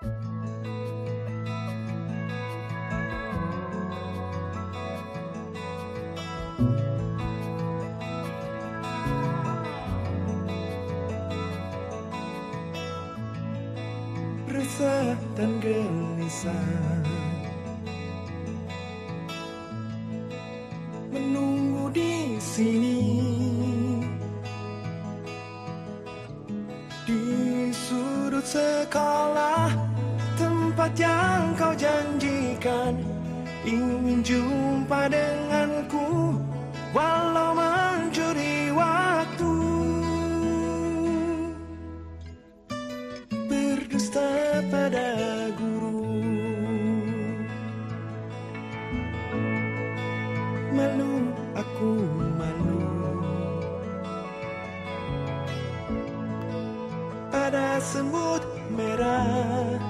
Resah dan gelisah. Menunggu di sini. Di sudut sekolah Tempat yang kau janjikan? Ingin jumpa denganku Walau mencuri waktu. Berdusta pada guru. Malu aku malu. Ada semut merah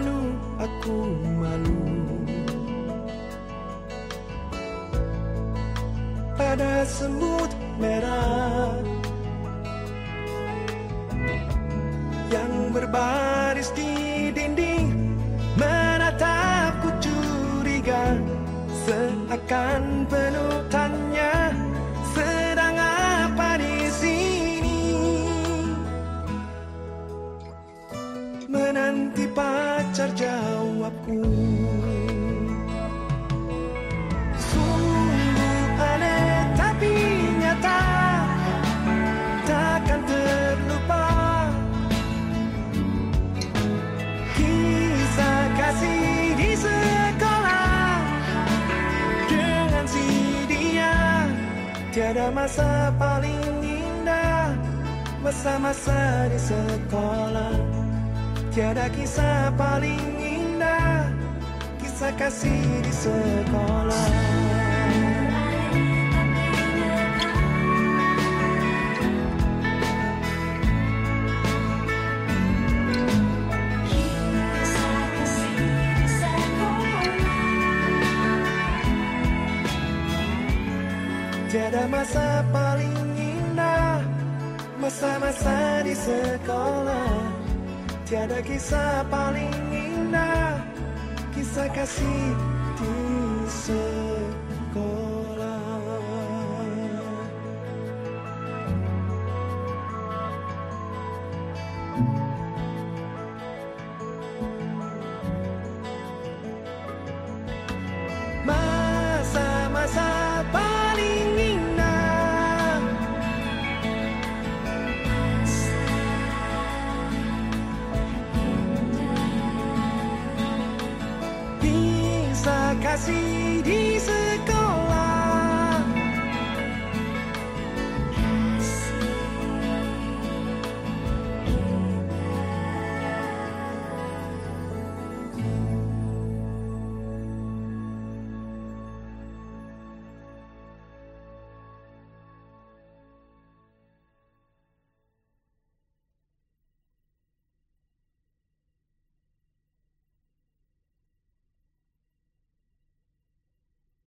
Malu aku malu. Pada semut merah Yang berbaris di dinding Menatapku curiga Seakan penuh Menanti pacar jawabku. Sungguh aneh tapi nyata Takkan terlupa. Kisah kasih di sekolah Dengan si dia. Tiada masa paling indah Masa-masa di sekolah Tiada kisah paling indah Kisah kasih di sekolah. Tiada masa paling indah Masa-masa di sekolah Tiada kisah paling indah Kisah kasih di sekolah. Masa-masa Bisa kasih di sekolah